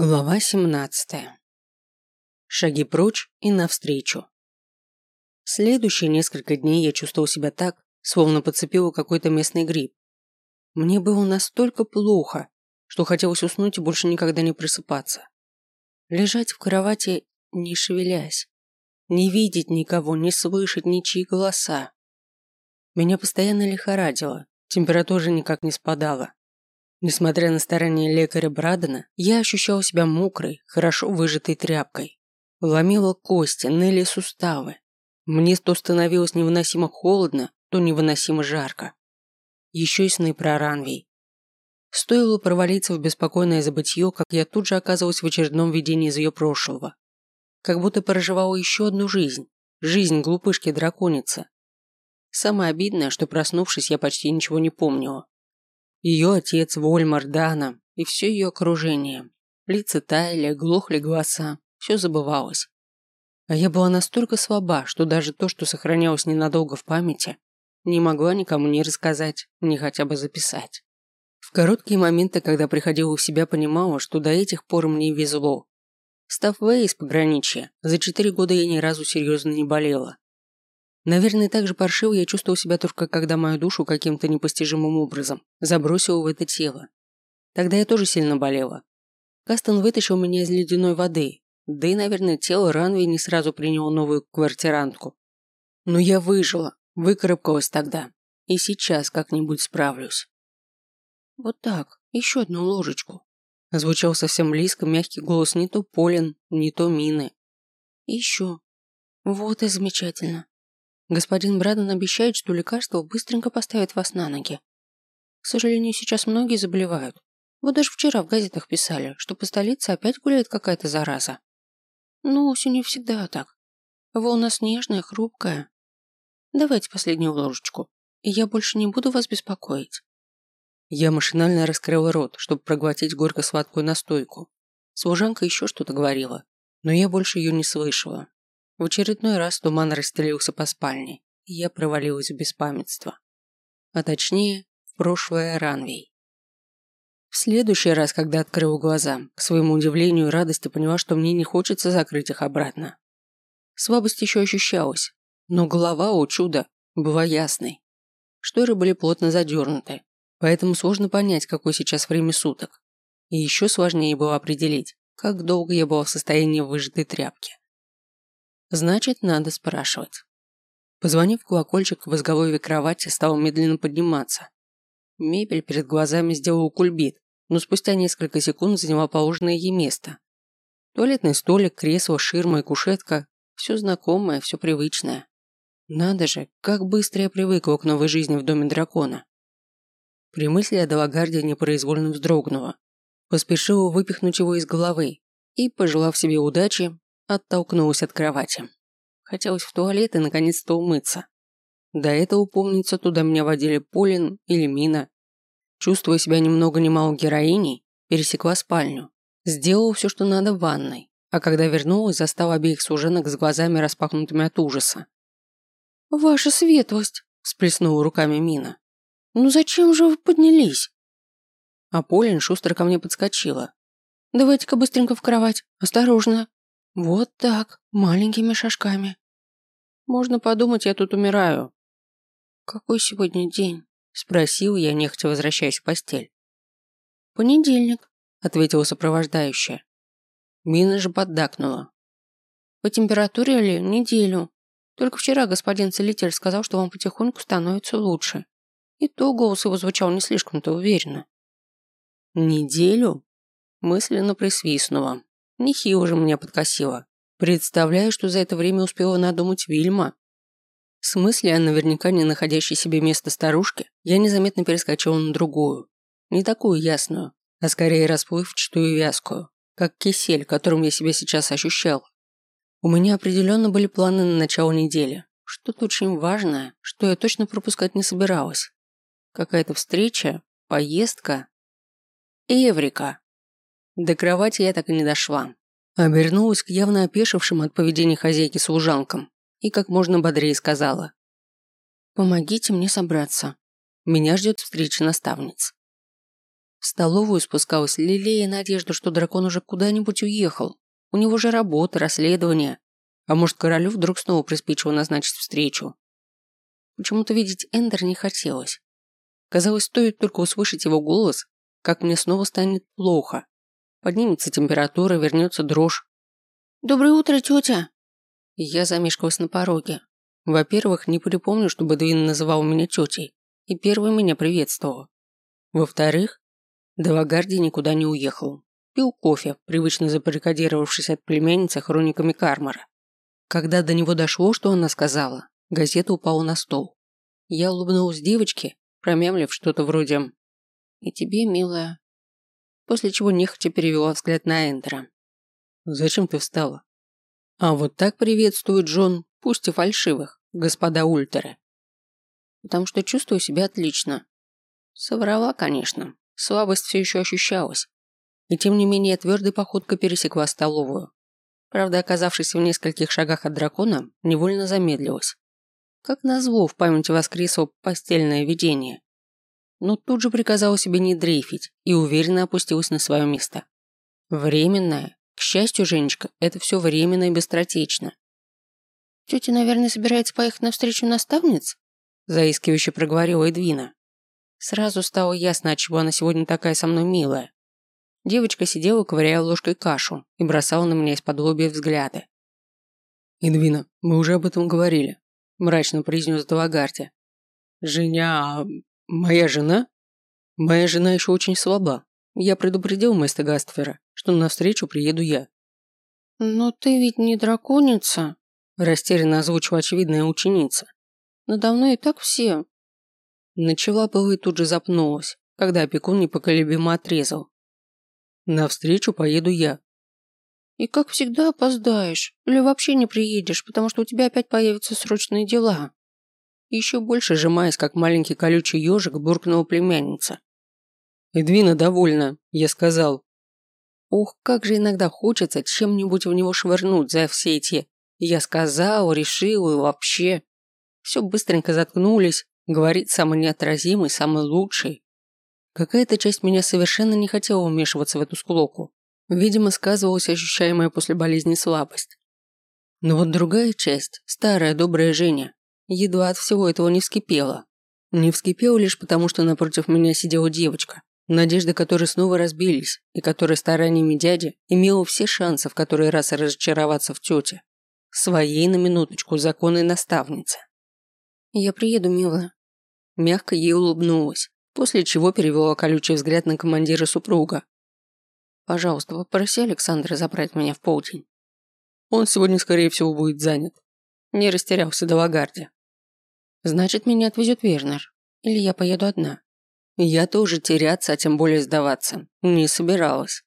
Глава 17. Шаги прочь и навстречу. Следующие несколько дней я чувствовал себя так, словно подцепил какой-то местный гриб. Мне было настолько плохо, что хотелось уснуть и больше никогда не просыпаться. Лежать в кровати, не шевелясь. Не видеть никого, не слышать ничьи голоса. Меня постоянно лихорадило, температура никак не спадала. Несмотря на старания лекаря Брадена, я ощущал себя мокрой, хорошо выжатой тряпкой. Ломила кости, ныли суставы. Мне то становилось невыносимо холодно, то невыносимо жарко. Еще и сны про Ранвей. Стоило провалиться в беспокойное забытье, как я тут же оказывалась в очередном видении из ее прошлого. Как будто проживала еще одну жизнь. Жизнь глупышки-драконицы. Самое обидное, что проснувшись, я почти ничего не помнила. Ее отец, Вольмар, Дана и все ее окружение. Лица таяли, глохли голоса, все забывалось. А я была настолько слаба, что даже то, что сохранялось ненадолго в памяти, не могла никому не рассказать, ни хотя бы записать. В короткие моменты, когда приходила в себя, понимала, что до этих пор мне везло. Став Вэй из пограничья, за четыре года я ни разу серьезно не болела. Наверное, так же паршиво я чувствовал себя только когда мою душу каким-то непостижимым образом забросил в это тело. Тогда я тоже сильно болела. Кастон вытащил меня из ледяной воды, да и, наверное, тело Ранви не сразу приняло новую квартирантку. Но я выжила, выкарабкалась тогда, и сейчас как-нибудь справлюсь. Вот так, еще одну ложечку. Звучал совсем близко мягкий голос не то Полин, не то Мины. Еще. Вот и замечательно. Господин Браден обещает, что лекарство быстренько поставит вас на ноги. К сожалению, сейчас многие заболевают. Вот даже вчера в газетах писали, что по столице опять гуляет какая-то зараза. Ну, осенью всегда так. Волна снежная, хрупкая. Давайте последнюю ложечку, и я больше не буду вас беспокоить. Я машинально раскрыла рот, чтобы проглотить горько-сладкую настойку. Служанка еще что-то говорила, но я больше ее не слышала. В очередной раз туман расстелился по спальне, и я провалилась в беспамятство. А точнее, в прошлое Ранвей. В следующий раз, когда открыла глаза, к своему удивлению и радости поняла, что мне не хочется закрыть их обратно. Слабость еще ощущалась, но голова, о чудо, была ясной. Шторы были плотно задернуты, поэтому сложно понять, какое сейчас время суток. И еще сложнее было определить, как долго я была в состоянии выжатой тряпки. Значит, надо спрашивать. Позвонив колокольчик в изголовье кровати, стал медленно подниматься. Мебель перед глазами сделала кульбит, но спустя несколько секунд заняла положенное ей место. Туалетный столик, кресло, ширма и кушетка – все знакомое, все привычное. Надо же, как быстро я привыкла к новой жизни в доме дракона. При мысли о Далагарде непроизвольно вздрогнула. Поспешила выпихнуть его из головы и, пожелав себе удачи, Оттолкнулась от кровати. Хотелось в туалет и наконец-то умыться. До этого, помнится, туда меня водили Полин или Мина. Чувствуя себя немного немало героиней, пересекла спальню. Сделала все, что надо в ванной, а когда вернулась, застала обеих служанок с глазами распахнутыми от ужаса. «Ваша светлость!» – всплеснула руками Мина. «Ну зачем же вы поднялись?» А Полин шустро ко мне подскочила. «Давайте-ка быстренько в кровать. Осторожно!» Вот так, маленькими шажками. Можно подумать, я тут умираю. Какой сегодня день? Спросил я, нехотя возвращаясь в постель. Понедельник, ответила сопровождающая. Мина же поддакнула. По температуре ли неделю. Только вчера господин целитель сказал, что вам потихоньку становится лучше. И то голос его звучал не слишком-то уверенно. Неделю? Мысленно присвистнула. Нехи уже меня подкосила. Представляю, что за это время успела надумать Вильма. В смысле о наверняка не находящей себе места старушке, я незаметно перескочила на другую. Не такую ясную, а скорее расплывчатую и вязкую, как кисель, которым я себя сейчас ощущал. У меня определенно были планы на начало недели. Что-то очень важное, что я точно пропускать не собиралась. Какая-то встреча, поездка. Эврика. До кровати я так и не дошла. Обернулась к явно опешившим от поведения хозяйки служанкам и как можно бодрее сказала. «Помогите мне собраться. Меня ждет встреча наставниц». В столовую спускалась, лелея надежду, что дракон уже куда-нибудь уехал. У него же работа, расследование. А может, королю вдруг снова приспичило назначить встречу. Почему-то видеть Эндер не хотелось. Казалось, стоит только услышать его голос, как мне снова станет плохо. Поднимется температура, вернется дрожь. «Доброе утро, тетя!» Я замешкалась на пороге. Во-первых, не припомню, чтобы Двин называл меня тетей, и первый меня приветствовал. Во-вторых, Девагарди никуда не уехал. Пил кофе, привычно запарикадировавшись от племянницы хрониками Кармара. Когда до него дошло, что она сказала, газета упала на стол. Я улыбнулась девочке, промямлив что-то вроде «И тебе, милая». После чего нехотя перевела взгляд на Эндера. «Зачем ты встала?» «А вот так приветствует Джон, пусть и фальшивых, господа ультеры». «Потому что чувствую себя отлично». Соврала, конечно. Слабость все еще ощущалась. И тем не менее твердой походкой пересекла столовую. Правда, оказавшись в нескольких шагах от дракона, невольно замедлилась. Как назло, в памяти воскресло постельное видение но тут же приказала себе не дрейфить и уверенно опустилась на свое место. Временное. К счастью, Женечка, это все временно и быстротечно. «Тетя, наверное, собирается поехать на встречу наставниц?» заискивающе проговорила Эдвина. Сразу стало ясно, отчего она сегодня такая со мной милая. Девочка сидела, ковыряя ложкой кашу и бросала на меня из-под лобья взгляды. «Эдвина, мы уже об этом говорили», – мрачно произнес Далагарди. «Женя, «Моя жена? Моя жена еще очень слаба. Я предупредил Места Гастфера, что навстречу приеду я». «Но ты ведь не драконица», – растерянно озвучила очевидная ученица. «Надо мной и так все». Начала было и тут же запнулась, когда опекун непоколебимо отрезал. «Навстречу поеду я». «И как всегда опоздаешь, или вообще не приедешь, потому что у тебя опять появятся срочные дела», еще больше сжимаясь, как маленький колючий ежик, буркнула племянница. «Эдвина довольна», – я сказал. Ух, как же иногда хочется чем-нибудь в него швырнуть за все эти «я сказал», «решил» и вообще. Все быстренько заткнулись, говорит самый неотразимый, самый лучший. Какая-то часть меня совершенно не хотела вмешиваться в эту склоку. Видимо, сказывалась ощущаемая после болезни слабость. Но вот другая часть, старая добрая Женя, едва от всего этого не вскипела. Не вскипела лишь потому, что напротив меня сидела девочка, надежды которой снова разбились, и которая стараниями дяди имела все шансы в который раз разочароваться в тете. Своей на минуточку законной наставнице. «Я приеду, милая». Мягко ей улыбнулась, после чего перевела колючий взгляд на командира супруга. «Пожалуйста, попроси Александра забрать меня в полдень. Он сегодня, скорее всего, будет занят. Не растерялся до Лагарди. Значит, меня отвезет Вернер. Или я поеду одна. Я тоже теряться, а тем более сдаваться, не собиралась.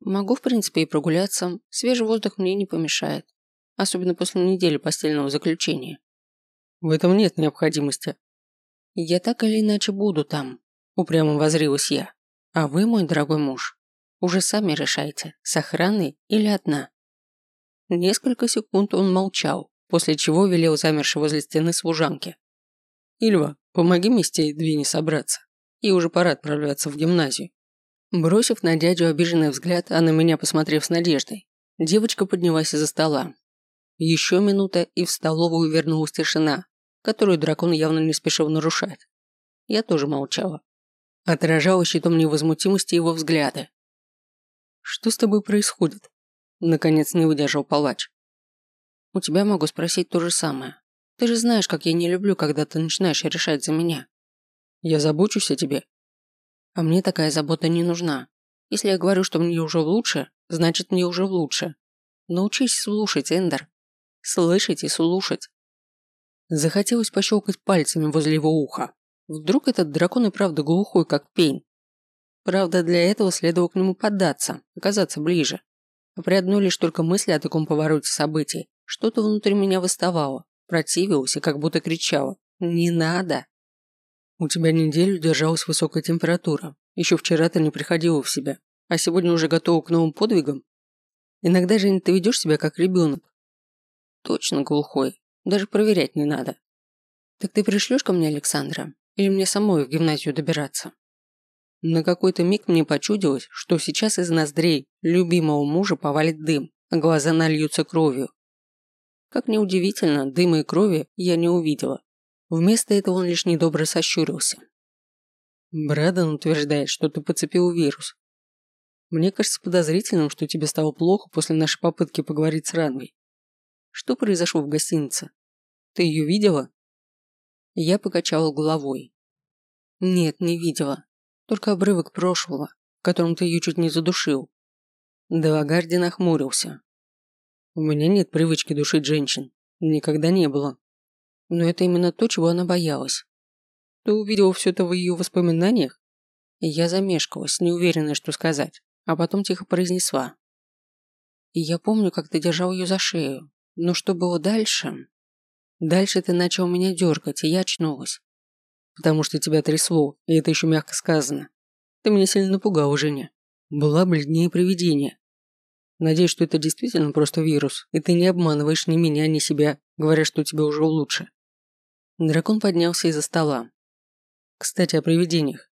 Могу, в принципе, и прогуляться. Свежий воздух мне не помешает. Особенно после недели постельного заключения. В этом нет необходимости. Я так или иначе буду там, упрямо возрилась я. А вы, мой дорогой муж, уже сами решайте, с охраной или одна. Несколько секунд он молчал, после чего велел замершей возле стены служанке. «Ильва, помоги Мисте и Двине собраться. И уже пора отправляться в гимназию». Бросив на дядю обиженный взгляд, а на меня посмотрев с надеждой, девочка поднялась из-за стола. Еще минута, и в столовую вернулась тишина, которую дракон явно не спешил нарушать. Я тоже молчала. Отражала щитом невозмутимости его взгляды. «Что с тобой происходит?» Наконец не выдержал палач. У тебя могу спросить то же самое. Ты же знаешь, как я не люблю, когда ты начинаешь решать за меня. Я забочусь о тебе. А мне такая забота не нужна. Если я говорю, что мне уже лучше, значит мне уже лучше. Научись слушать, Эндер. Слышать и слушать. Захотелось пощелкать пальцами возле его уха. Вдруг этот дракон и правда глухой, как пень. Правда, для этого следовало к нему поддаться, оказаться ближе. А при одной лишь только мысли о таком повороте событий что-то внутри меня выставало, противилось и как будто кричало «Не надо!». У тебя неделю держалась высокая температура. Еще вчера ты не приходила в себя, а сегодня уже готова к новым подвигам. Иногда же ты ведешь себя как ребенок. Точно глухой. Даже проверять не надо. Так ты пришлешь ко мне Александра? Или мне самой в гимназию добираться? На какой-то миг мне почудилось, что сейчас из ноздрей любимого мужа повалит дым, а глаза нальются кровью. Как неудивительно, дыма и крови я не увидела. Вместо этого он лишь недобро сощурился. Брэдон утверждает, что ты подцепил вирус. Мне кажется подозрительным, что тебе стало плохо после нашей попытки поговорить с Ранвой. Что произошло в гостинице? Ты ее видела? Я покачала головой. Нет, не видела. Только обрывок прошлого, в котором ты ее чуть не задушил. Делагарди нахмурился. У меня нет привычки душить женщин. Никогда не было. Но это именно то, чего она боялась. Ты увидела все это в ее воспоминаниях? Я замешкалась, неуверенная, что сказать, а потом тихо произнесла. И я помню, как ты держал ее за шею. Но что было дальше? Дальше ты начал меня дергать, и я очнулась. Потому что тебя трясло, и это еще мягко сказано. Ты меня сильно напугал, Женя. Была бледнее привидение. Надеюсь, что это действительно просто вирус, и ты не обманываешь ни меня, ни себя, говоря, что тебе уже лучше. Дракон поднялся из-за стола. Кстати, о привидениях.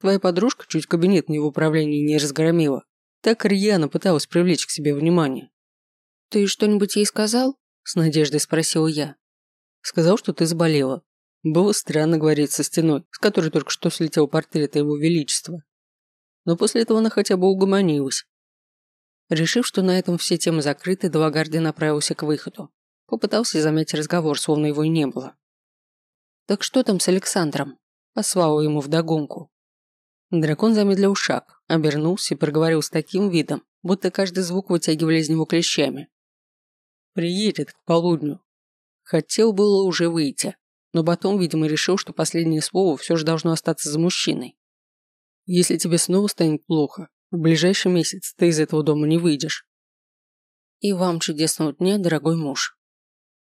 Твоя подружка чуть кабинет не в управлении не разгромила. Так рьяно пыталась привлечь к себе внимание. «Ты что-нибудь ей сказал?» – с надеждой спросила я. Сказал, что ты заболела. Было странно говорить со стеной, с которой только что слетел портрет его величества. Но после этого она хотя бы угомонилась. Решив, что на этом все темы закрыты, Далагарди направился к выходу. Попытался заметить разговор, словно его и не было. «Так что там с Александром?» Послал ему вдогонку. Дракон замедлил шаг, обернулся и проговорил с таким видом, будто каждый звук вытягивали из него клещами. «Приедет к полудню. Хотел было уже выйти, но потом, видимо, решил, что последнее слово все же должно остаться за мужчиной. Если тебе снова станет плохо, в ближайший месяц ты из этого дома не выйдешь. И вам чудесного дня, дорогой муж.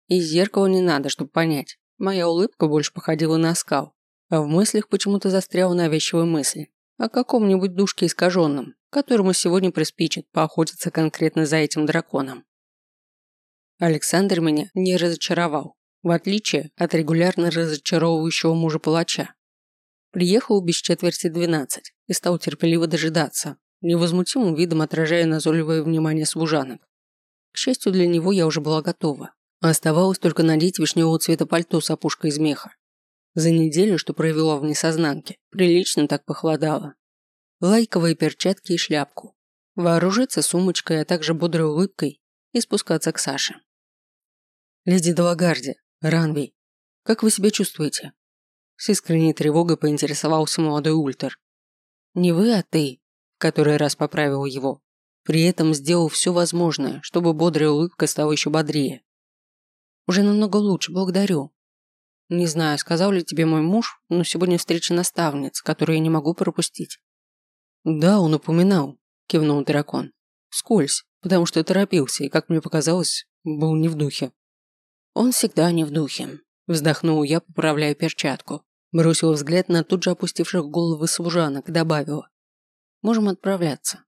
И зеркало не надо, чтобы понять. Моя улыбка больше походила на оскал, а в мыслях почему-то застряла навязчивая мысль о каком-нибудь душке искаженном, которому сегодня приспичит поохотиться конкретно за этим драконом. Александр меня не разочаровал, в отличие от регулярно разочаровывающего мужа-палача. Приехал без четверти двенадцать и стал терпеливо дожидаться, невозмутимым видом отражая назойливое внимание служанок. К счастью для него я уже была готова. Оставалось только надеть вишневого цвета пальто с опушкой из меха. За неделю, что провела в несознанке, прилично так похолодало. Лайковые перчатки и шляпку. Вооружиться сумочкой, а также бодрой улыбкой и спускаться к Саше. «Леди Далагарди, Ранвей, как вы себя чувствуете?» С искренней тревогой поинтересовался молодой Ультер. «Не вы, а ты», – который раз поправил его. При этом сделал все возможное, чтобы бодрая улыбка стала еще бодрее. «Уже намного лучше, благодарю. Не знаю, сказал ли тебе мой муж, но сегодня встреча наставниц, которую я не могу пропустить». «Да, он упоминал», – кивнул дракон. «Скользь, потому что торопился и, как мне показалось, был не в духе». «Он всегда не в духе», – вздохнул я, поправляя перчатку. Бросил взгляд на тут же опустивших головы служанок, добавила. «Можем отправляться».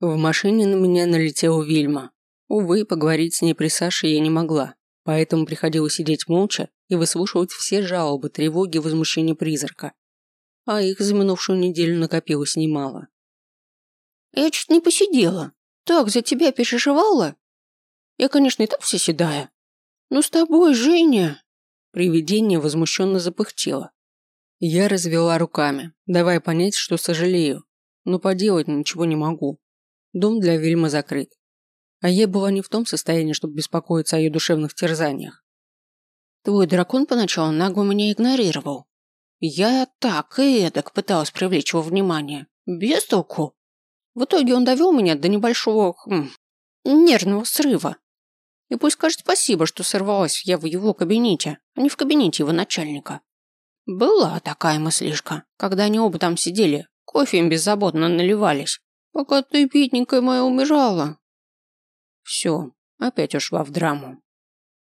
В машине на меня налетела Вильма. Увы, поговорить с ней при Саше я не могла, поэтому приходилось сидеть молча и выслушивать все жалобы, тревоги и возмущения призрака. А их за минувшую неделю накопилось немало. «Я чуть не посидела. Так за тебя переживала. Я, конечно, и так вся седая, «Ну с тобой, Женя!» Привидение возмущенно запыхтело. Я развела руками, давая понять, что сожалею, но поделать ничего не могу. Дом для Вильмы закрыт. А я была не в том состоянии, чтобы беспокоиться о ее душевных терзаниях. Твой дракон поначалу нагло меня игнорировал. Я так и эдак пыталась привлечь его внимание. Без толку. В итоге он довел меня до небольшого хм, нервного срыва. И пусть скажет спасибо, что сорвалась я в его кабинете, а не в кабинете его начальника. Была такая мыслишка, когда они оба там сидели, кофе им беззаботно наливались, пока ты, бедненькая моя, умирала. Все, опять ушла в драму.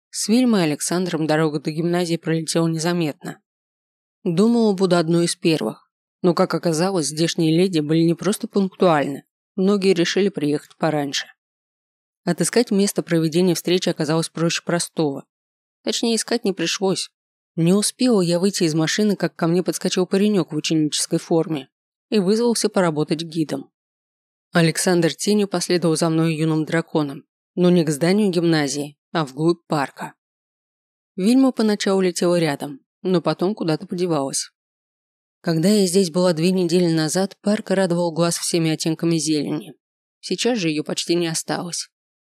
С Вильмой и Александром дорога до гимназии пролетела незаметно. Думала, буду одной из первых. Но, как оказалось, здешние леди были не просто пунктуальны. Многие решили приехать пораньше. Отыскать место проведения встречи оказалось проще простого. Точнее, искать не пришлось. Не успел я выйти из машины, как ко мне подскочил паренек в ученической форме и вызвался поработать гидом. Александр тенью последовал за мной юным драконом, но не к зданию гимназии, а вглубь парка. Вильма поначалу летела рядом, но потом куда-то подевалась. Когда я здесь была две недели назад, парк радовал глаз всеми оттенками зелени. Сейчас же ее почти не осталось.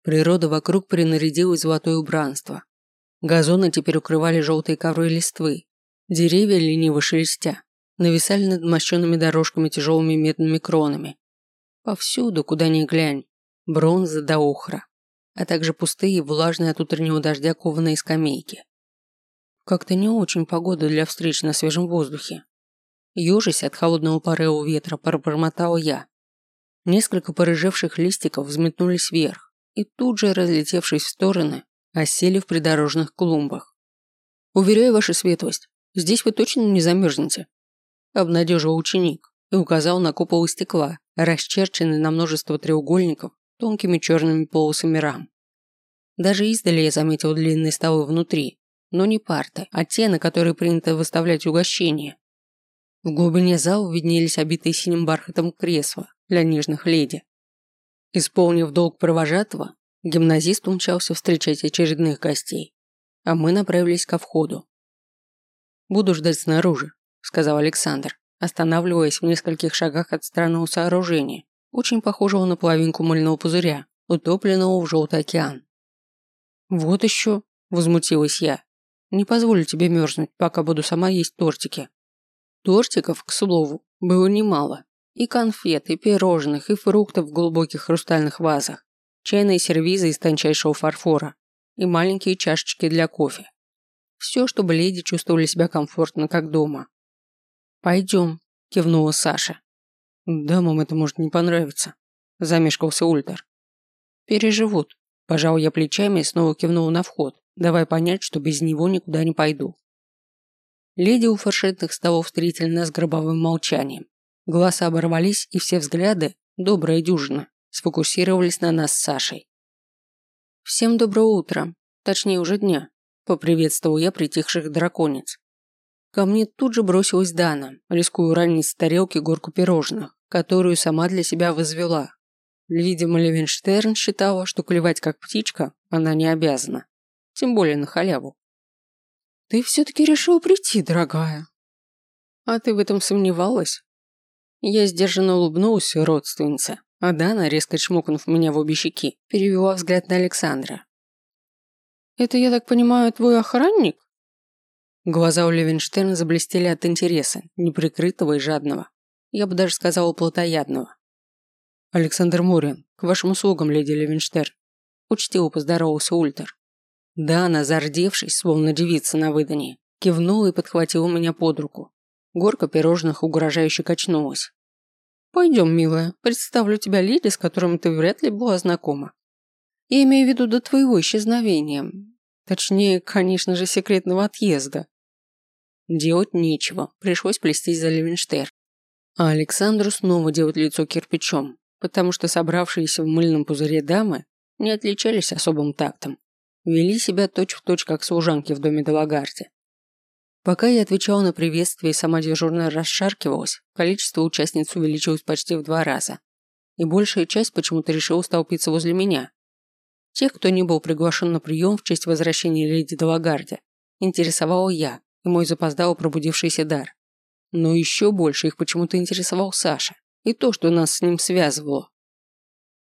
Природа вокруг принарядилась золотое убранство. Газоны теперь укрывали желтые ковры листвы. Деревья, лениво шелестя, нависали над мощенными дорожками тяжелыми медными кронами. Повсюду, куда ни глянь, бронза да охра, а также пустые, влажные от утреннего дождя кованые скамейки. Как-то не очень погода для встреч на свежем воздухе. Ёжись от холодного порыва ветра, пробормотал я. Несколько порыжевших листиков взметнулись вверх и тут же, разлетевшись в стороны, осели в придорожных клумбах. «Уверяю, ваша светлость, здесь вы точно не замерзнете», обнадежил ученик и указал на купол стекла, расчерченный на множество треугольников тонкими черными полосами рам. Даже издали я заметил длинные столы внутри, но не парты, а те, на которые принято выставлять угощения. В глубине зала виднелись обитые синим бархатом кресла для нежных леди. Исполнив долг провожатого, гимназист умчался встречать очередных гостей, а мы направились ко входу. «Буду ждать снаружи», – сказал Александр, останавливаясь в нескольких шагах от странного сооружения, очень похожего на половинку мыльного пузыря, утопленного в желтый океан. «Вот еще», – возмутилась я, – «не позволю тебе мерзнуть, пока буду сама есть тортики». Тортиков, к слову, было немало. И конфет, и пирожных, и фруктов в глубоких хрустальных вазах, чайные сервизы из тончайшего фарфора и маленькие чашечки для кофе. Все, чтобы леди чувствовали себя комфортно, как дома. «Пойдем», – кивнула Саша. «Дамам это может не понравиться», – замешкался Ультер. «Переживут», – пожал я плечами и снова кивнул на вход, давая понять, что без него никуда не пойду. Леди у фаршетных столов встретили нас гробовым молчанием. Глаза оборвались, и все взгляды, добрая дюжина, сфокусировались на нас с Сашей. «Всем доброе утро, точнее уже дня», – поприветствовал я притихших драконец. Ко мне тут же бросилась Дана, рискуя уронить с тарелки горку пирожных, которую сама для себя возвела. Видимо, Левенштерн считала, что клевать как птичка она не обязана. Тем более на халяву. Ты все-таки решила прийти, дорогая. А ты в этом сомневалась? Я сдержанно улыбнулась родственнице, а Дана, резко чмокнув меня в обе щеки, перевела взгляд на Александра. «Это, я так понимаю, твой охранник?» Глаза у Левенштерна заблестели от интереса, неприкрытого и жадного. Я бы даже сказала плотоядного. «Александр Мурин, к вашим услугам, леди Левенштерн», учтиво поздоровался Ультер. Да, она, зардевшись, словно девица на выданье, кивнула и подхватила меня под руку. Горка пирожных угрожающе качнулась. «Пойдем, милая, представлю тебя леди, с которым ты вряд ли была знакома. Я имею в виду до твоего исчезновения. Точнее, конечно же, секретного отъезда». Делать нечего, пришлось плестись за Левенштейр. А Александру снова делать лицо кирпичом, потому что собравшиеся в мыльном пузыре дамы не отличались особым тактом вели себя точь-в-точь, точь, как служанки в доме Делагарди. Пока я отвечала на приветствие и сама дежурная расшаркивалась, количество участниц увеличилось почти в два раза. И большая часть почему-то решила столпиться возле меня. Тех, кто не был приглашен на прием в честь возвращения леди Делагарди, интересовала я и мой запоздало пробудившийся дар. Но еще больше их почему-то интересовал Саша и то, что нас с ним связывало.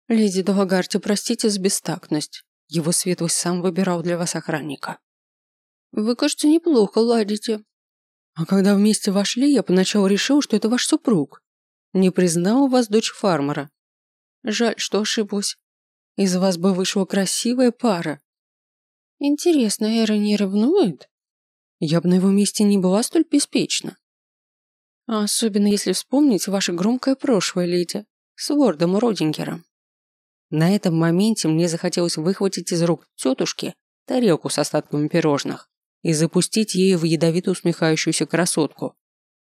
«Леди Делагарди, простите за бестактность. Его светлость сам выбирал для вас охранника. Вы, кажется, неплохо ладите. А когда вместе вошли, я поначалу решил, что это ваш супруг. Не признала вас дочь фармера. Жаль, что ошиблась. Из вас бы вышла красивая пара. Интересно, Эра не ревнует? Я бы на его месте не была столь беспечна. А особенно если вспомнить ваше громкое прошлое, леди, с Вордом Родингером. На этом моменте мне захотелось выхватить из рук тетушки тарелку с остатками пирожных и запустить ею в ядовито усмехающуюся красотку.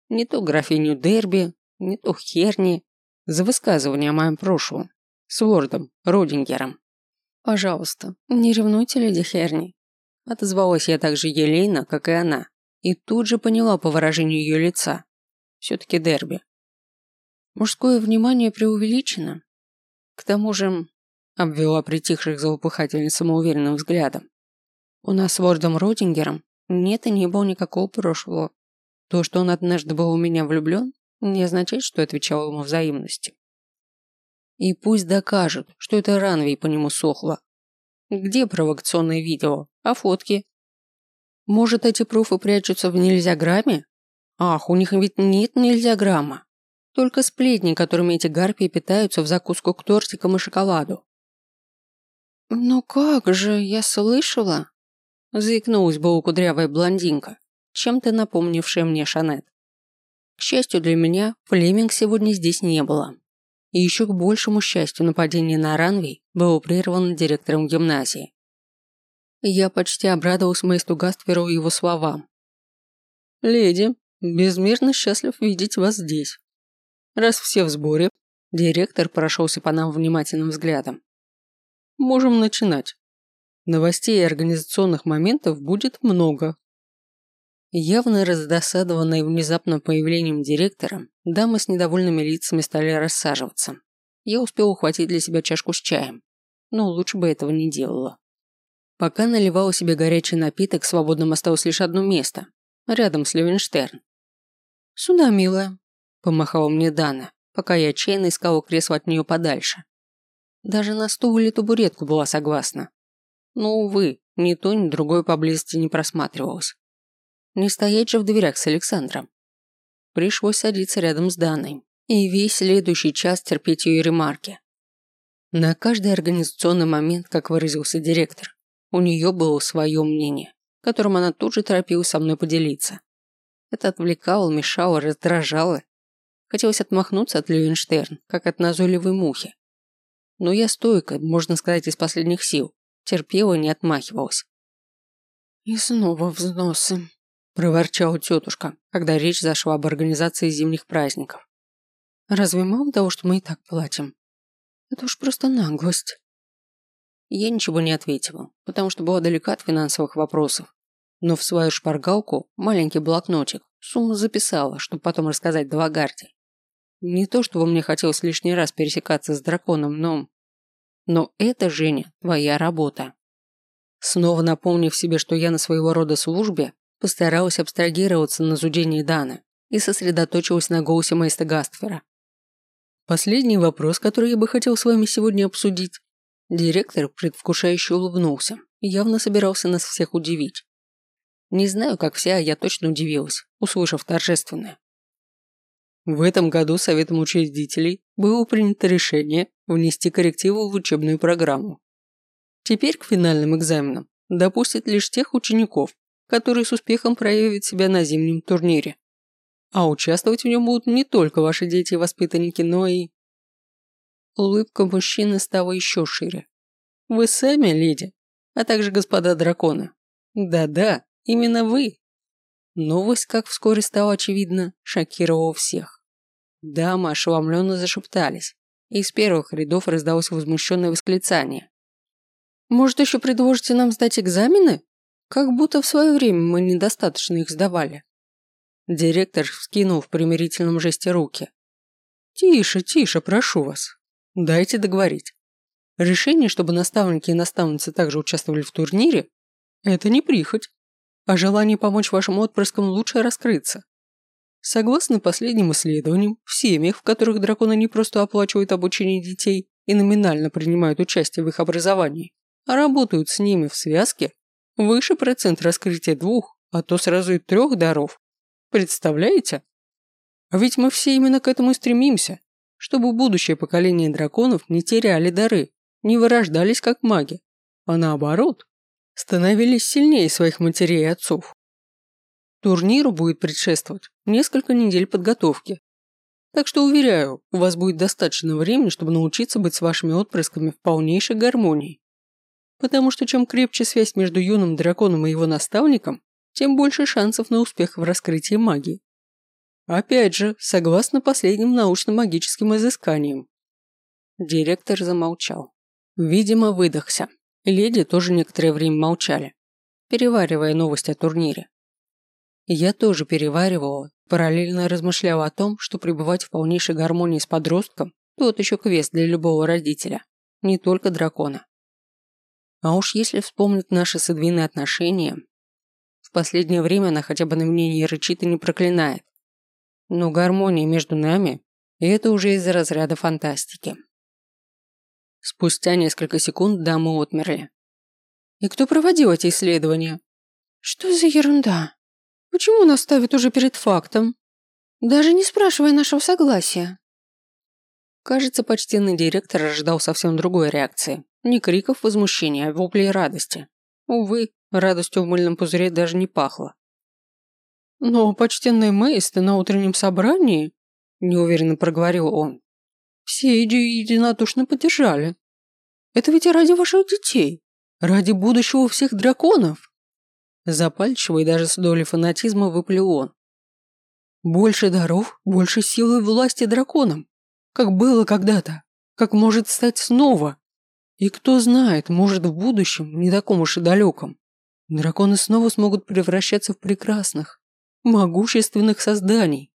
Не то графиню Дерби, не то Херни, за высказывание о моем прошлом, с лордом Родингером. «Пожалуйста, не ревнуйте, леди Херни», отозвалась я так же елейно, как и она, И тут же поняла по выражению ее лица. Все-таки дерби. Мужское внимание преувеличено. К тому же, обвела притихших злопыхательниц самоуверенным взглядом. У нас с Вордом Ротингером нет и не было никакого прошлого. То, что он однажды был у меня влюблен, не означает, что отвечал ему взаимностью. И пусть докажут, что это Ранвей по нему сохло. Где провокационное видео? А фотки? Может, эти пруфы прячутся в нельзя грамме? Ах, у них ведь нет нельзя грамма. Только сплетни, которыми эти гарпии питаются в закуску к тортикам и шоколаду. «Ну как же, я слышала?» Заикнулась была кудрявая блондинка, чем-то напомнившая мне Шанет. К счастью для меня, Флеминг сегодня здесь не было. И еще к большему счастью нападение на Ранвей было прервано директором гимназии. Я почти обрадовался Мэйсту Гастверу его словам. «Леди, безмерно счастлив видеть вас здесь. Раз все в сборе, директор прошелся по нам внимательным взглядом. Можем начинать. Новостей и организационных моментов будет много, Явно раздосадованные внезапным появлением директора, дамы с недовольными лицами стали рассаживаться. Я успел ухватить для себя чашку с чаем, но лучше бы этого не делала. Пока наливала себе горячий напиток, свободным осталось лишь одно место, рядом с Левенштерн. «Сюда, милая», – помахала мне Дана, пока я отчаянно искала кресло от нее подальше. Даже на стул или табуретку была согласна. Но, увы, ни то, ни другое поблизости не просматривалось. Не стоять же в дверях с Александром. Пришлось садиться рядом с Даной и весь следующий час терпеть ее ремарки. На каждый организационный момент, как выразился директор, у нее было свое мнение, которым она тут же торопилась со мной поделиться. Это отвлекало, мешало, раздражало. Хотелось отмахнуться от Левенштерн, как от назойливой мухи. Но я стойко, можно сказать, из последних сил, терпела и не отмахивалась. И снова взносы, проворчала тетушка, когда речь зашла об организации зимних праздников. Разве мало того, что мы и так платим? Это уж просто наглость. Я ничего не ответила, потому что была далека от финансовых вопросов. Но в свою шпаргалку маленький блокнотик сумму записала, чтобы потом рассказать Далагарде. Не то, чтобы мне хотелось лишний раз пересекаться с драконом, но... Но это, Женя, твоя работа. Снова напомнив себе, что я на своего рода службе, Постаралась абстрагироваться на зудении Дана и сосредоточилась на голосе Мейста Гастфера. Последний вопрос, который я бы хотел с вами сегодня обсудить. Директор предвкушающе улыбнулся и явно собирался нас всех удивить. Не знаю, как вся, я точно удивилась, услышав торжественное. В этом году Советом учредителей было принято решение внести коррективы в учебную программу. Теперь к финальным экзаменам допустят лишь тех учеников, который с успехом проявит себя на зимнем турнире. А участвовать в нем будут не только ваши дети и воспитанники, но и... Улыбка мужчины стала еще шире. Вы сами, леди, а также господа драконы. Да-да, именно вы. Новость, как вскоре стало очевидно, шокировала всех. Дамы ошеломленно зашептались, из первых рядов раздалось возмущенное восклицание. «Может, еще предложите нам сдать экзамены?» Как будто в свое время мы недостаточно их сдавали. Директор вскинул в примирительном жесте руки. «Тише, тише, прошу вас. Дайте договорить. Решение, чтобы наставники и наставницы также участвовали в турнире, это не прихоть, а желание помочь вашим отпрыскам лучше раскрыться. Согласно последним исследованиям, в семьях, в которых драконы не просто оплачивают обучение детей и номинально принимают участие в их образовании, а работают с ними в связке, Выше процент раскрытия двух, а то сразу и трех даров. Представляете? А ведь мы все именно к этому и стремимся, чтобы будущее поколение драконов не теряли дары, не вырождались как маги, а наоборот, становились сильнее своих матерей и отцов. Турниру будет предшествовать несколько недель подготовки. Так что, уверяю, у вас будет достаточно времени, чтобы научиться быть с вашими отпрысками в полнейшей гармонии. Потому что чем крепче связь между юным драконом и его наставником, тем больше шансов на успех в раскрытии магии. Опять же, согласно последним научно-магическим изысканиям. Директор замолчал. Видимо, выдохся. Леди тоже некоторое время молчали, переваривая новость о турнире. Я тоже переваривала, параллельно размышляла о том, что пребывать в полнейшей гармонии с подростком – тот еще квест для любого родителя, не только дракона. А уж если вспомнить наши с Эдвиной отношения, в последнее время она хотя бы на меня не рычит и не проклинает. Но гармония между нами – это уже из разряда фантастики. Спустя несколько секунд дамы отмерли. «И кто проводил эти исследования?» «Что за ерунда? Почему нас ставят уже перед фактом? Даже не спрашивая нашего согласия?» Кажется, почтенный директор ожидал совсем другой реакции. Не криков возмущения, а воплей радости. Увы, радостью в мыльном пузыре даже не пахло. «Но, почтенный Мейс, ты на утреннем собрании?» – неуверенно проговорил он. «Все иди единодушно поддержали. Это ведь ради ваших детей, ради будущего всех драконов!» Запальчиво и даже с долей фанатизма выплел он. «Больше даров, больше силы власти драконам, как было когда-то, как может стать снова. И кто знает, может в будущем, не таком уж и далеком, драконы снова смогут превращаться в прекрасных, могущественных созданий.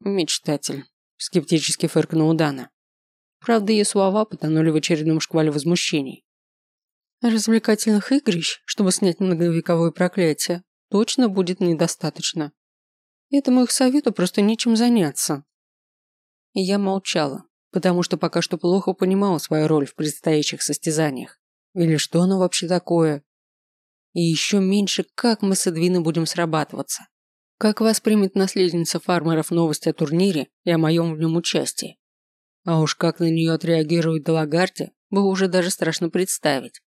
Мечтатель, скептически фыркнул Дана. Правда, ее слова потонули в очередном шквале возмущений. Развлекательных игрищ, чтобы снять многовековое проклятие, точно будет недостаточно. Этому их совету просто нечем заняться. И я молчала, потому что пока что плохо понимал свою роль в предстоящих состязаниях. Или что оно вообще такое? И еще меньше, как мы с Эдвиной будем срабатываться. Как воспримет наследница фармеров новость о турнире и о моем в нем участии. А уж как на нее отреагирует Делагарди, было уже даже страшно представить.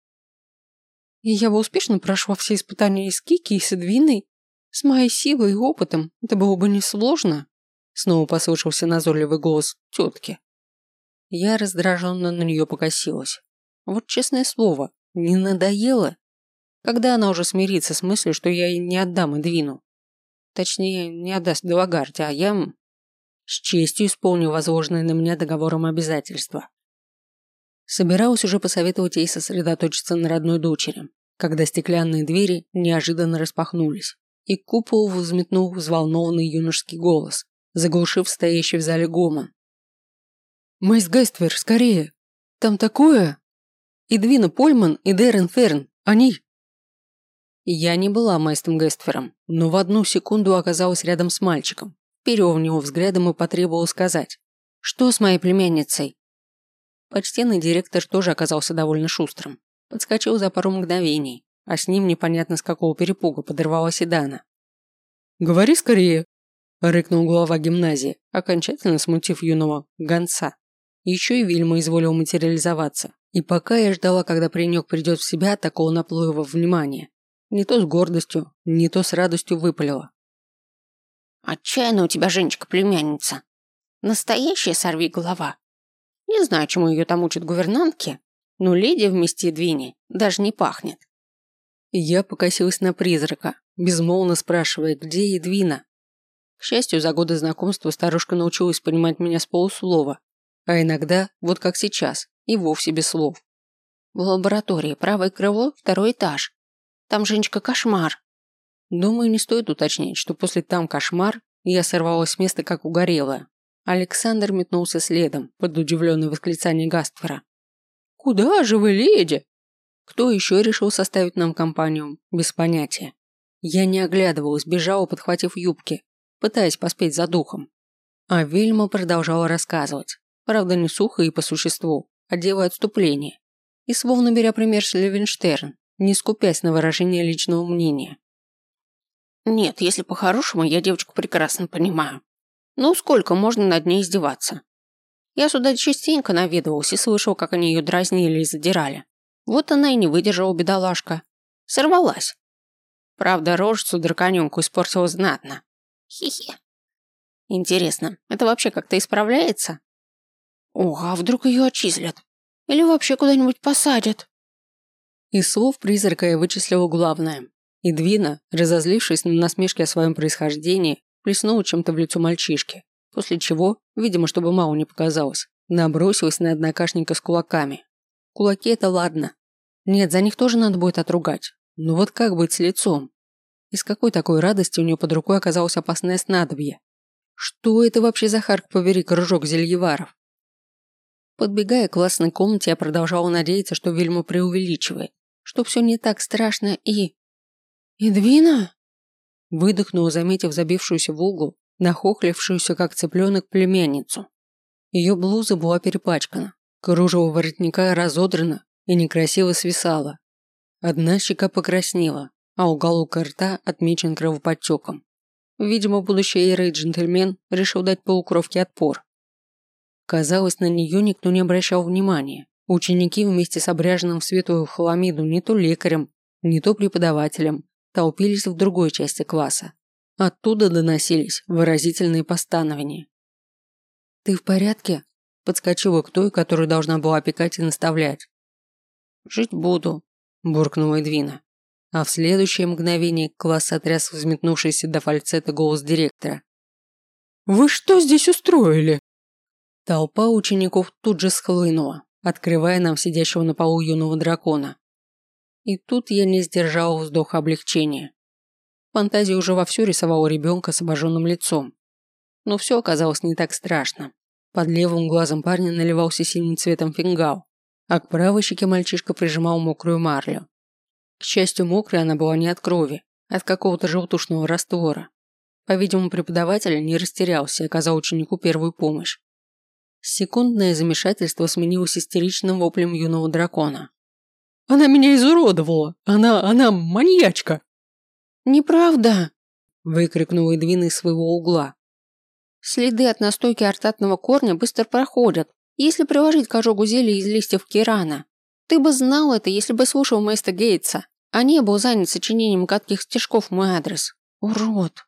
И я бы успешно прошла все испытания и с Кики, и с Эдвиной. С моей силой и опытом это было бы несложно. Снова послышался назорливый голос тетки. Я раздраженно на нее покосилась. Вот честное слово, не надоело? Когда она уже смирится с мыслью, что я ей не отдам и? Точнее, не отдаст Делагарте, а я с честью исполню возложенные на меня договором обязательства. Собиралась уже посоветовать ей сосредоточиться на родной дочери, когда стеклянные двери неожиданно распахнулись, и к куполу взметнул взволнованный юношеский голос, заглушив стоящий в зале гомон. «Мэйс Гайствер, скорее! Там такое!» «Идвина Польман и Дэрен Ферн, они...» Я не была Мэйстом Гайствером, но в одну секунду оказалась рядом с мальчиком, вперил в него взглядом и потребовал сказать, «Что с моей племянницей?» Почтенный директор тоже оказался довольно шустрым. Подскочил за пару мгновений, а с ним непонятно с какого перепуга подорвалась и Дана. «Говори скорее!» – рыкнул глава гимназии, окончательно смутив юного гонца. Еще и Вильма изволил материализоваться. И пока я ждала, когда паренек придет в себя от такого наплыва внимания, не то с гордостью, не то с радостью выпалила. «Отчаянно у тебя, Женечка-племянница. Настоящая сорви голова. Не знаю, чему ее там учат гувернантки, но леди в месте Двини даже не пахнет». Я покосилась на призрака, безмолвно спрашивая, где Едвина. К счастью, за годы знакомства старушка научилась понимать меня с полуслова, а иногда, вот как сейчас, и вовсе без слов. В лаборатории правое крыло, второй этаж. Там, Женечка, кошмар. Думаю, не стоит уточнять, что после там кошмар я сорвалась с места, как угорелая. Александр метнулся следом, под удивленное восклицание Гаствера. «Куда же вы, леди?» Кто еще решил составить нам компанию, без понятия. Я не оглядывалась, бежала, подхватив юбки, пытаясь поспеть за духом. А Вильма продолжала рассказывать. Правда, не сухо и по существу, а делая отступление. И словно беря пример с Левенштерн, не скупясь на выражение личного мнения. «Нет, если по-хорошему, я девочку прекрасно понимаю. Ну, сколько можно над ней издеваться? Я сюда частенько наведывался и слышал, как они ее дразнили и задирали. Вот она и не выдержала, бедолашка. Сорвалась. Правда, рожицу драконёнку испортила знатно. Хи-хи. Интересно, это вообще как-то исправляется? Ох, а вдруг ее отчислят? Или вообще куда-нибудь посадят? Из слов призрака я вычислила главное. И Двина, разозлившись на насмешки о своем происхождении, плеснула чем-то в лицо мальчишки, после чего, видимо, чтобы мало не показалось, набросилась на однокашника с кулаками. Кулаки – это ладно. Нет, за них тоже надо будет отругать. Но вот как быть с лицом? И с какой такой радости у нее под рукой оказалось опасное снадобье. Что это вообще за харк повери кружок зельеваров? Подбегая к классной комнате, я продолжала надеяться, что Вильма преувеличивает, что все не так страшно и... «Эдвина?» Выдохнула, заметив забившуюся в угол, нахохлившуюся, как цыпленок, племянницу. Ее блуза была перепачкана, кружево воротника разодрано и некрасиво свисало. Одна щека покраснела, а уголок рта отмечен кровоподтеком. Видимо, будущий эрой джентльмен решил дать полукровке отпор. Казалось, на нее никто не обращал внимания. Ученики вместе с обряженным в светлую хламиду не то лекарем, не то преподавателем толпились в другой части класса. Оттуда доносились выразительные постановления. «Ты в порядке?» – подскочила к той, которую должна была опекать и наставлять. «Жить буду», – буркнула Эдвина. А в следующее мгновение класс сотряс взметнувшийся до фальцета голос директора. «Вы что здесь устроили?» Толпа учеников тут же схлынула, открывая нам сидящего на полу юного дракона. И тут я не сдержал вздоха облегчения. Фантазия уже вовсю рисовала ребенка с обожженным лицом. Но все оказалось не так страшно. Под левым глазом парня наливался синим цветом фингал, а к правой щеке мальчишка прижимал мокрую марлю. К счастью, мокрая она была не от крови, а от какого-то желтушного раствора. По-видимому, преподаватель не растерялся и оказал ученику первую помощь. Секундное замешательство сменилось истеричным воплем юного дракона. «Она меня изуродовала! Она, она маньячка!» «Неправда!» – выкрикнула Эдвина из своего угла. «Следы от настойки артатного корня быстро проходят, если приложить к ожогу зелья из листьев кирана. Ты бы знал это, если бы слушал Мэйста Гейтса, а не был занят сочинением гадких стишков в мой адрес. Урод!»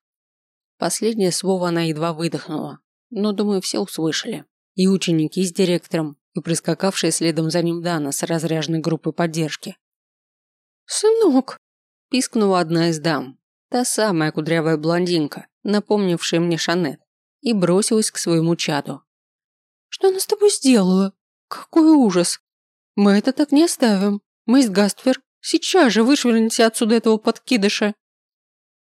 Последнее слово она едва выдохнула, но, думаю, все услышали и ученики с директором, и прискакавшая следом за ним Дана с разряженной группой поддержки. «Сынок!» – пискнула одна из дам, та самая кудрявая блондинка, напомнившая мне Шанет, и бросилась к своему чаду. «Что она с тобой сделала? Какой ужас! Мы это так не оставим. Мэйс Гаствер, сейчас же вышвырните отсюда этого подкидыша!»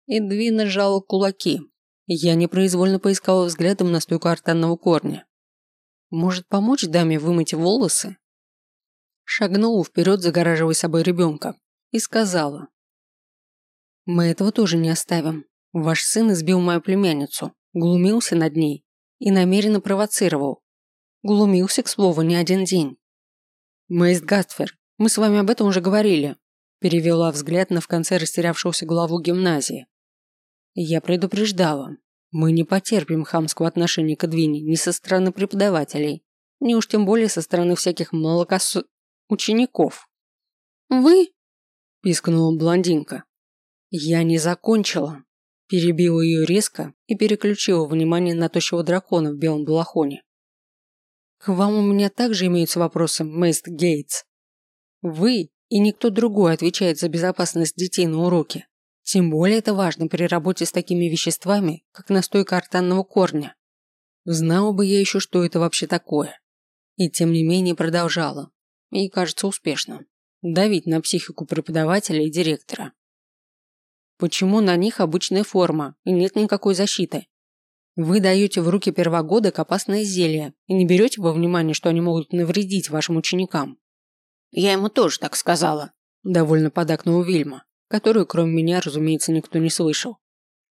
Эдвина сжала кулаки. Я непроизвольно поискала взглядом на стойку артанного корня. Может помочь даме вымыть волосы? Шагнула вперед, загораживая собой ребенка, и сказала. Мы этого тоже не оставим. Ваш сын избил мою племянницу, глумился над ней и намеренно провоцировал. Глумился, к слову, не один день. Мэйст Гастфер, мы с вами об этом уже говорили. Перевела взгляд на в конце растерявшегося главу гимназии. Я предупреждала, мы не потерпим хамского отношения к Эдвине ни со стороны преподавателей, ни уж тем более со стороны всяких молокос... учеников. «Вы?» – пискнула блондинка. «Я не закончила», – перебила ее резко и переключила внимание на тощего дракона в белом балахоне. «К вам у меня также имеются вопросы, Мэйст Гейтс. Вы и никто другой отвечает за безопасность детей на уроке. Тем более это важно при работе с такими веществами, как настойка артанного корня. Знала бы я еще, что это вообще такое. И тем не менее продолжала. И, кажется, успешно. Давить на психику преподавателя и директора. Почему на них обычная форма и нет никакой защиты? Вы даете в руки первогодок опасное зелье и не берете во внимание, что они могут навредить вашим ученикам. Я ему тоже так сказала. Довольно подакнула Вильма которую, кроме меня, разумеется, никто не слышал.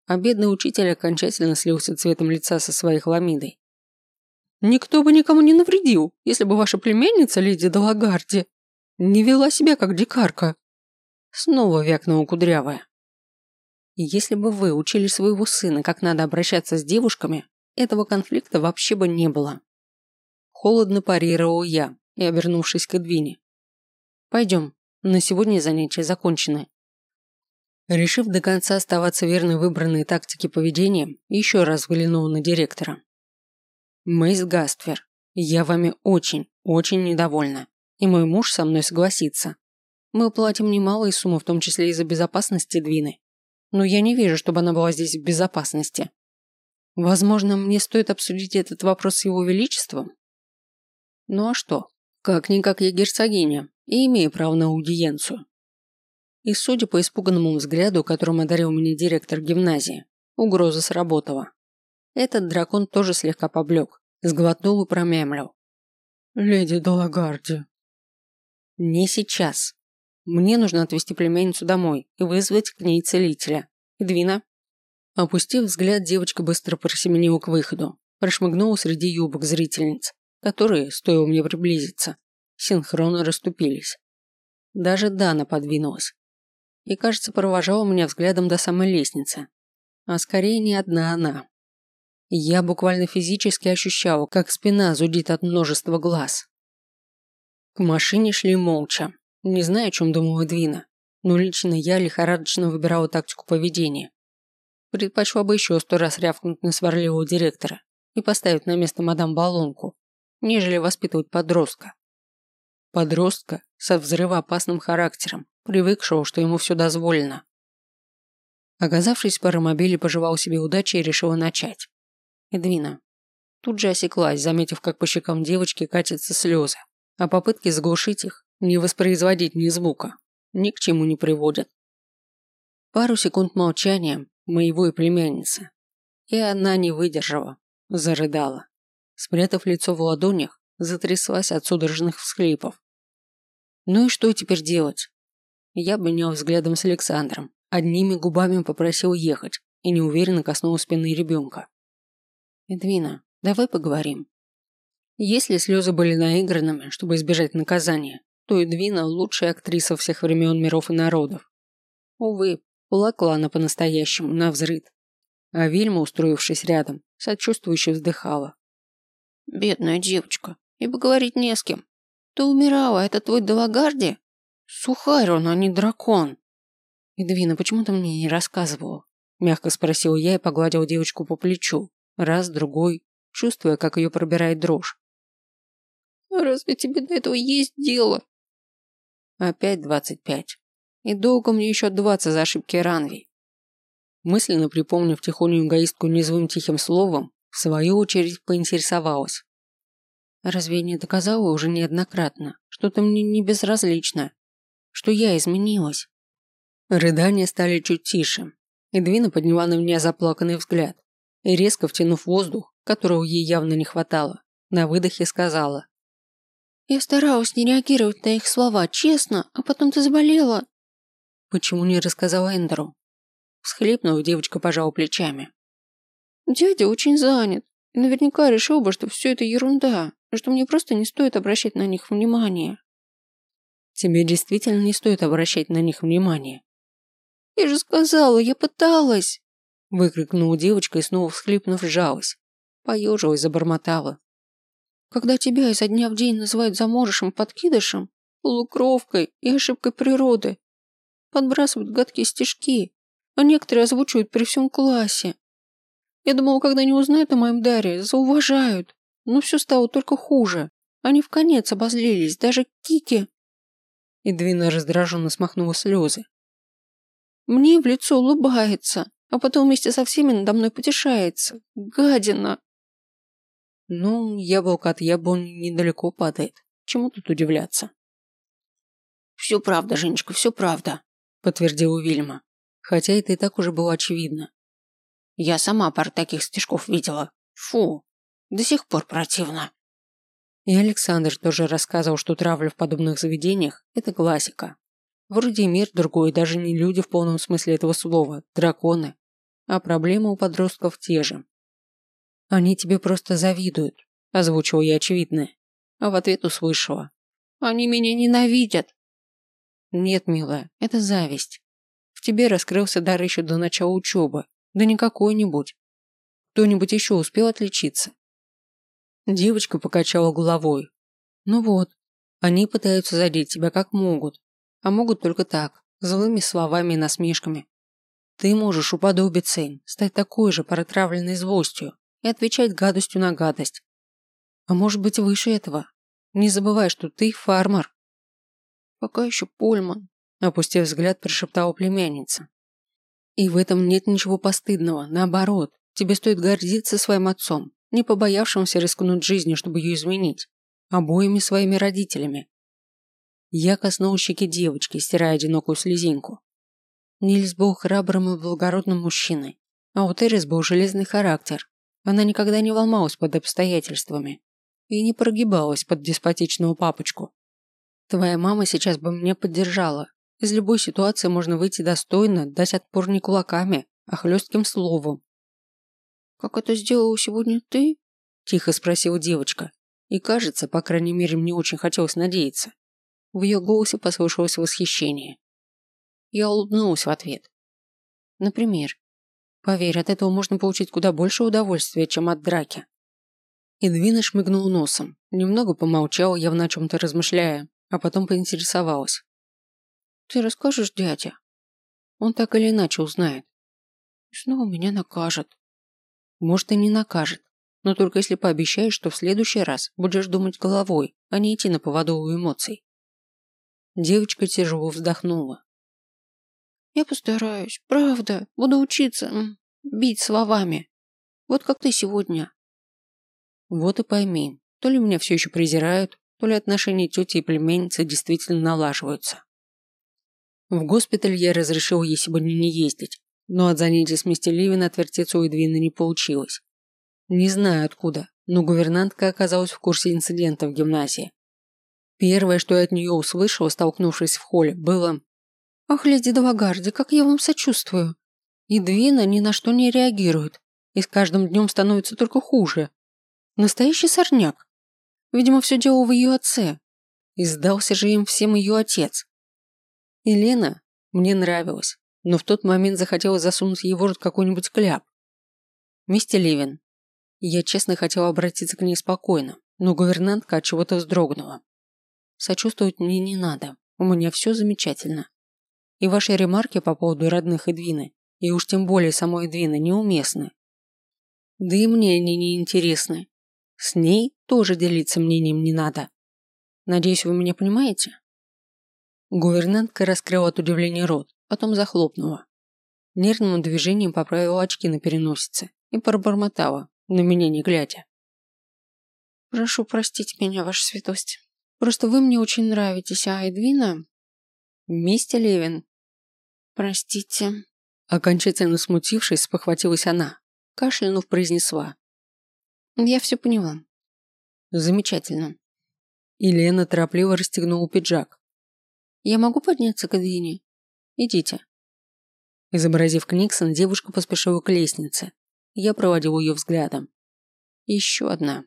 А бедный учитель окончательно слился цветом лица со своей хламидой. «Никто бы никому не навредил, если бы ваша племянница, леди Далагарди, не вела себя как дикарка». Снова вякнула кудрявая. «Если бы вы учили своего сына, как надо обращаться с девушками, этого конфликта вообще бы не было». Холодно парировал я и, обернувшись к Эдвине. «Пойдем, на сегодня занятия закончены». Решив до конца оставаться верной выбранной тактике поведения, еще раз взглянул на директора. «Мэйс Гаствер, я вами очень, очень недовольна, и мой муж со мной согласится. Мы платим немалые суммы, в том числе и за безопасность Двины. Но я не вижу, чтобы она была здесь в безопасности. Возможно, мне стоит обсудить этот вопрос с его величеством? Ну а что? Как-никак я герцогиня и имею право на аудиенцию. И судя по испуганному взгляду, которым одарил меня директор гимназии, угроза сработала. Этот дракон тоже слегка поблек, сглотнул и промямлил. «Леди Далагарди». «Не сейчас. Мне нужно отвезти племянницу домой и вызвать к ней целителя. Эдвина?» Опустив взгляд, девочка быстро просеменила к выходу, прошмыгнула среди юбок зрительниц, которые, стоило мне приблизиться, синхронно расступились. Даже Дана подвинулась. И, кажется, провожала меня взглядом до самой лестницы. А скорее не одна она. Я буквально физически ощущала, как спина зудит от множества глаз. К машине шли молча. Не знаю, о чем думала Двина, но лично я лихорадочно выбирала тактику поведения. Предпочла бы еще сто раз рявкнуть на сварливого директора и поставить на место мадам Балонку, нежели воспитывать подростка. Подростка со взрывоопасным характером, привыкшего, что ему все дозволено. Оказавшись в паромобиле, пожелал себе удачи и решила начать. Эдвина. Тут же осеклась, заметив, как по щекам девочки катятся слезы, а попытки заглушить их, не воспроизводить ни звука, ни к чему не приводят. Пару секунд молчания моего и племянницы, и она не выдержала, зарыдала. Спрятав лицо в ладонях, затряслась от судорожных всхлипов. Ну и что теперь делать? Я обменял взглядом с Александром, одними губами попросил ехать и неуверенно коснулся спины ребенка. «Эдвина, давай поговорим». Если слезы были наигранными, чтобы избежать наказания, то Эдвина – лучшая актриса всех времен, миров и народов. Увы, плакала она по-настоящему, на взрыд. А Вильма, устроившись рядом, сочувствующе вздыхала. «Бедная девочка, и поговорить не с кем. Ты умирала, это твой Делагарди? Сухарь он, а не дракон. Эдвина, почему ты мне не рассказывала? Мягко спросил я и погладил девочку по плечу. Раз, другой, чувствуя, как ее пробирает дрожь. Разве тебе до этого есть дело? Опять двадцать пять. И долго мне еще отдуваться за ошибки Ранви. Мысленно припомнив тихоню эгоистку незвым тихим словом, в свою очередь поинтересовалась. Разве я не доказала уже неоднократно, что ты мне не безразлична? Что я изменилась? Рыдания стали чуть тише. Эдвина подняла на меня заплаканный взгляд и, резко втянув воздух, которого ей явно не хватало, на выдохе сказала. «Я старалась не реагировать на их слова, честно, а потом ты заболела». «Почему не рассказала Эндеру?» Всхлипнув, девочка пожала плечами. «Дядя очень занят и наверняка решил бы, что все это ерунда что мне просто не стоит обращать на них внимания. Тебе действительно не стоит обращать на них внимания. Я же сказала, я пыталась. Выкрикнула девочка и снова всхлипнув сжалась. Поежилась, забормотала. Когда тебя изо дня в день называют заморышем подкидышем, полукровкой и ошибкой природы, подбрасывают гадкие стишки, а некоторые озвучивают при всем классе. Я думала, когда не узнают о моем даре, зауважают. Но все стало только хуже. Они в конец обозлились, даже Кики. Эдвина раздраженно смахнула слезы. Мне в лицо улыбается, а потом вместе со всеми надо мной потешается. Гадина. Ну, яблоко от яблони недалеко падает. Чему тут удивляться? Все правда, Женечка, все правда, подтвердила Вильма. Хотя это и так уже было очевидно. Я сама пару таких стишков видела. Фу. До сих пор противно. И Александр тоже рассказывал, что травля в подобных заведениях – это классика. Вроде мир другой, даже не люди в полном смысле этого слова, драконы. А проблемы у подростков те же. «Они тебе просто завидуют», – озвучила я очевидное. А в ответ услышала. «Они меня ненавидят». «Нет, милая, это зависть. В тебе раскрылся дар еще до начала учебы. Да не какой-нибудь. Кто-нибудь еще успел отличиться?» Девочка покачала головой. Ну вот, они пытаются задеть тебя как могут, а могут только так, злыми словами и насмешками. Ты можешь уподобиться им, стать такой же протравленной злостью и отвечать гадостью на гадость. А может быть выше этого. Не забывай, что ты фармер. Пока еще Польман, опустив взгляд, прошептала племянница. И в этом нет ничего постыдного, наоборот, тебе стоит гордиться своим отцом, не побоявшимся рискнуть жизнью, чтобы ее изменить, обоими своими родителями. Я коснулась щеки девочки, стирая одинокую слезинку. Нильс был храбрым и благородным мужчиной, а у Террис был железный характер. Она никогда не волновалась под обстоятельствами и не прогибалась под деспотичную папочку. Твоя мама сейчас бы меня поддержала. Из любой ситуации можно выйти достойно, дать отпор не кулаками, а хлестким словом. «Как это сделала сегодня ты?» – тихо спросила девочка. И кажется, по крайней мере, мне очень хотелось надеяться. В ее голосе послышалось восхищение. Я улыбнулась в ответ. Например, поверь, от этого можно получить куда больше удовольствия, чем от драки. Эдвина шмыгнул носом, немного помолчал, явно о чем-то размышляя, а потом поинтересовалась. «Ты расскажешь дядя?» Он так или иначе узнает. И снова меня накажет. Может, и не накажет, но только если пообещаешь, что в следующий раз будешь думать головой, а не идти на поводу у эмоций. Девочка тяжело вздохнула. Я постараюсь, правда. Буду учиться бить словами. Вот как ты сегодня. Вот и пойми, то ли меня все еще презирают, то ли отношения тети и племенницы действительно налаживаются. В госпиталь я разрешил ей сегодня не ездить, но от занятий с мистер Ливин отвертеться у Эдвина не получилось. Не знаю откуда, но гувернантка оказалась в курсе инцидента в гимназии. Первое, что я от нее услышал, столкнувшись в холле, было «Ах, леди Далагарди, как я вам сочувствую!» И Двина ни на что не реагирует, и с каждым днем становится только хуже. Настоящий сорняк. Видимо, все дело в ее отце. И сдался же им всем ее отец. Елена мне нравилась, но в тот момент захотелось засунуть ей в рот какой-нибудь кляп. Мистер Ливин. Я честно хотела обратиться к ней спокойно, но гувернантка от чего-то вздрогнула. Сочувствовать мне не надо, у меня все замечательно. И ваши ремарки по поводу родных Эдвины, и уж тем более самой Эдвины, неуместны. Да и мне они не интересны. С ней тоже делиться мнением не надо. Надеюсь, вы меня понимаете? Гувернантка раскрыла от удивления рот, потом захлопнула. Нервным движением поправила очки на переносице и пробормотала, на меня не глядя. «Прошу простить меня, ваша святость. Просто вы мне очень нравитесь, а Эдвина...» «Мистер Левин, «Простите». Окончательно смутившись, спохватилась она. Кашлянув произнесла. «Я все поняла». «Замечательно». Елена торопливо расстегнула пиджак. «Я могу подняться к Эдвине?» «Идите». Изобразив Книксон, девушка поспешила к лестнице. Я проводил ее взглядом. Еще одна.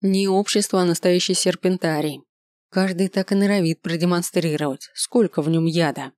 Не общество, а настоящий серпентарий. Каждый так и норовит продемонстрировать, сколько в нем яда.